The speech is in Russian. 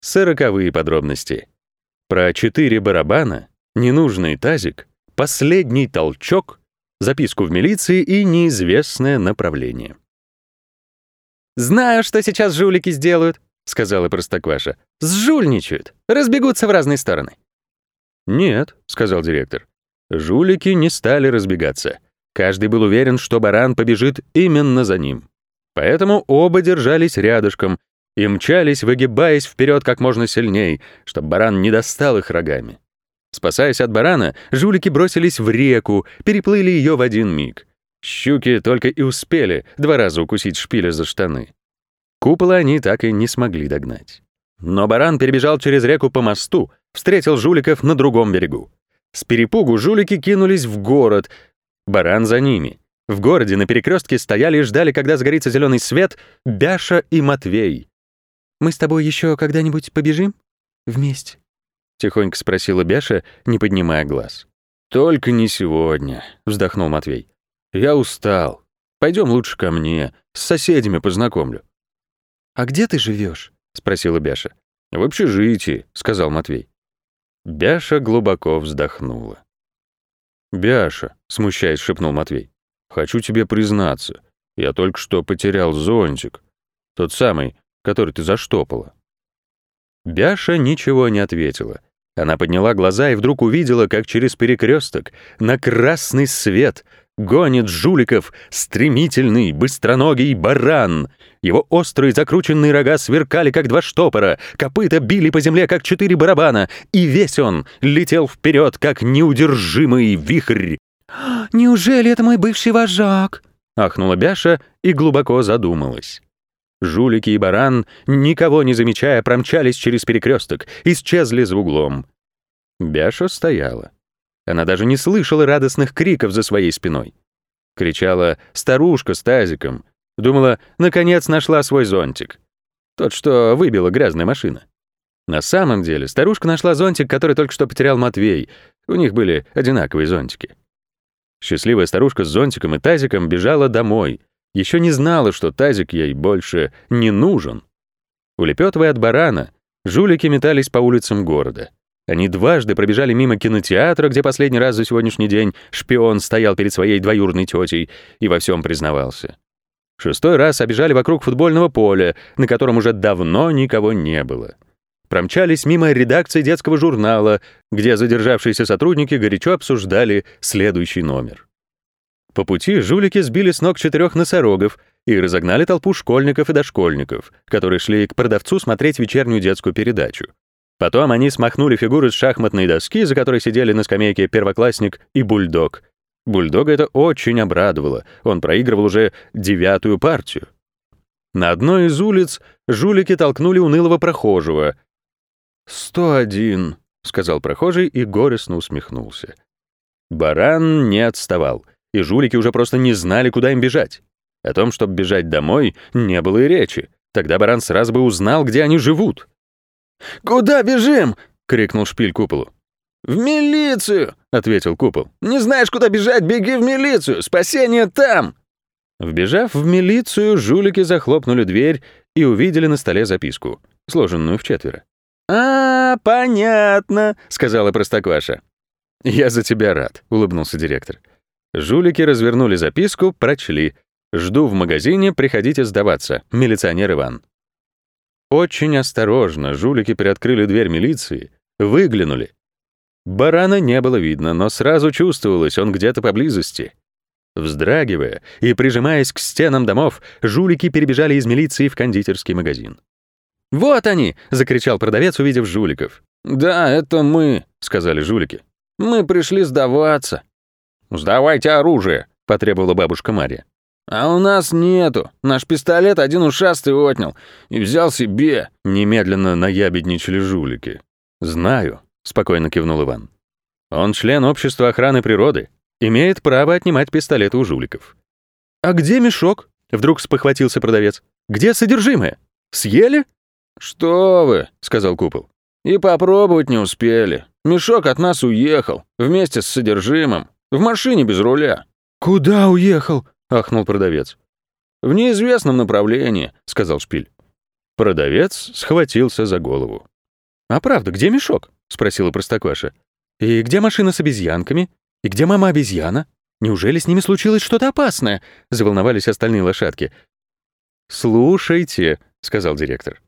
сороковые подробности. Про четыре барабана, ненужный тазик, последний толчок, записку в милиции и неизвестное направление. «Знаю, что сейчас жулики сделают», — сказала Простокваша. «Сжульничают, разбегутся в разные стороны». «Нет», — сказал директор. Жулики не стали разбегаться. Каждый был уверен, что баран побежит именно за ним. Поэтому оба держались рядышком и мчались, выгибаясь вперед как можно сильней, чтобы баран не достал их рогами. Спасаясь от барана, жулики бросились в реку, переплыли ее в один миг. Щуки только и успели два раза укусить шпиля за штаны. Купола они так и не смогли догнать. Но баран перебежал через реку по мосту, встретил жуликов на другом берегу. С перепугу жулики кинулись в город, баран за ними. В городе на перекрестке стояли и ждали, когда загорится зеленый свет, Бяша и Матвей. «Мы с тобой еще когда-нибудь побежим? Вместе?» — тихонько спросила Бяша, не поднимая глаз. «Только не сегодня», — вздохнул Матвей. «Я устал. Пойдем лучше ко мне, с соседями познакомлю». «А где ты живешь? спросила Бяша. «В общежитии», — сказал Матвей. Бяша глубоко вздохнула. «Бяша», — смущаясь, шепнул Матвей, — «хочу тебе признаться. Я только что потерял зонтик. Тот самый, который ты заштопала». Бяша ничего не ответила. Она подняла глаза и вдруг увидела, как через перекресток на красный свет гонит жуликов стремительный, быстроногий баран. Его острые закрученные рога сверкали, как два штопора, копыта били по земле, как четыре барабана, и весь он летел вперед, как неудержимый вихрь. «Неужели это мой бывший вожак?» — ахнула Бяша и глубоко задумалась. Жулики и баран, никого не замечая, промчались через перекресток, исчезли за углом. Бяша стояла. Она даже не слышала радостных криков за своей спиной. Кричала старушка с тазиком. Думала, наконец нашла свой зонтик. Тот, что выбила грязная машина. На самом деле, старушка нашла зонтик, который только что потерял Матвей. У них были одинаковые зонтики. Счастливая старушка с зонтиком и тазиком бежала домой. Еще не знала, что тазик ей больше не нужен. Улепетывая от барана, жулики метались по улицам города. Они дважды пробежали мимо кинотеатра, где последний раз за сегодняшний день шпион стоял перед своей двоюродной тетей и во всем признавался. Шестой раз обежали вокруг футбольного поля, на котором уже давно никого не было. Промчались мимо редакции детского журнала, где задержавшиеся сотрудники горячо обсуждали следующий номер. По пути жулики сбили с ног четырех носорогов и разогнали толпу школьников и дошкольников, которые шли к продавцу смотреть вечернюю детскую передачу. Потом они смахнули фигуры с шахматной доски, за которой сидели на скамейке первоклассник и бульдог. Бульдога это очень обрадовало, он проигрывал уже девятую партию. На одной из улиц жулики толкнули унылого прохожего. «Сто один», — сказал прохожий и горестно усмехнулся. Баран не отставал, и жулики уже просто не знали, куда им бежать. О том, чтобы бежать домой, не было и речи. Тогда баран сразу бы узнал, где они живут. «Куда бежим?» — крикнул шпиль куполу. «В милицию!» — ответил купол. «Не знаешь, куда бежать? Беги в милицию! Спасение там!» Вбежав в милицию, жулики захлопнули дверь и увидели на столе записку, сложенную в четверо. «А, понятно», — сказала Простокваша. «Я за тебя рад», — улыбнулся директор. Жулики развернули записку, прочли. «Жду в магазине, приходите сдаваться. Милиционер Иван». Очень осторожно жулики приоткрыли дверь милиции, выглянули. Барана не было видно, но сразу чувствовалось, он где-то поблизости. Вздрагивая и прижимаясь к стенам домов, жулики перебежали из милиции в кондитерский магазин. «Вот они!» — закричал продавец, увидев жуликов. «Да, это мы», — сказали жулики. «Мы пришли сдаваться». «Сдавайте оружие», — потребовала бабушка Мария. «А у нас нету. Наш пистолет один ушастый отнял и взял себе». Немедленно наябедничали жулики. «Знаю», — спокойно кивнул Иван. «Он член общества охраны природы, имеет право отнимать пистолеты у жуликов». «А где мешок?» — вдруг спохватился продавец. «Где содержимое? Съели?» «Что вы», — сказал купол. «И попробовать не успели. Мешок от нас уехал, вместе с содержимым, в машине без руля». «Куда уехал?» — ахнул продавец. «В неизвестном направлении», — сказал Шпиль. Продавец схватился за голову. «А правда, где мешок?» — спросила Простокваша. «И где машина с обезьянками? И где мама-обезьяна? Неужели с ними случилось что-то опасное?» — заволновались остальные лошадки. «Слушайте», — сказал директор.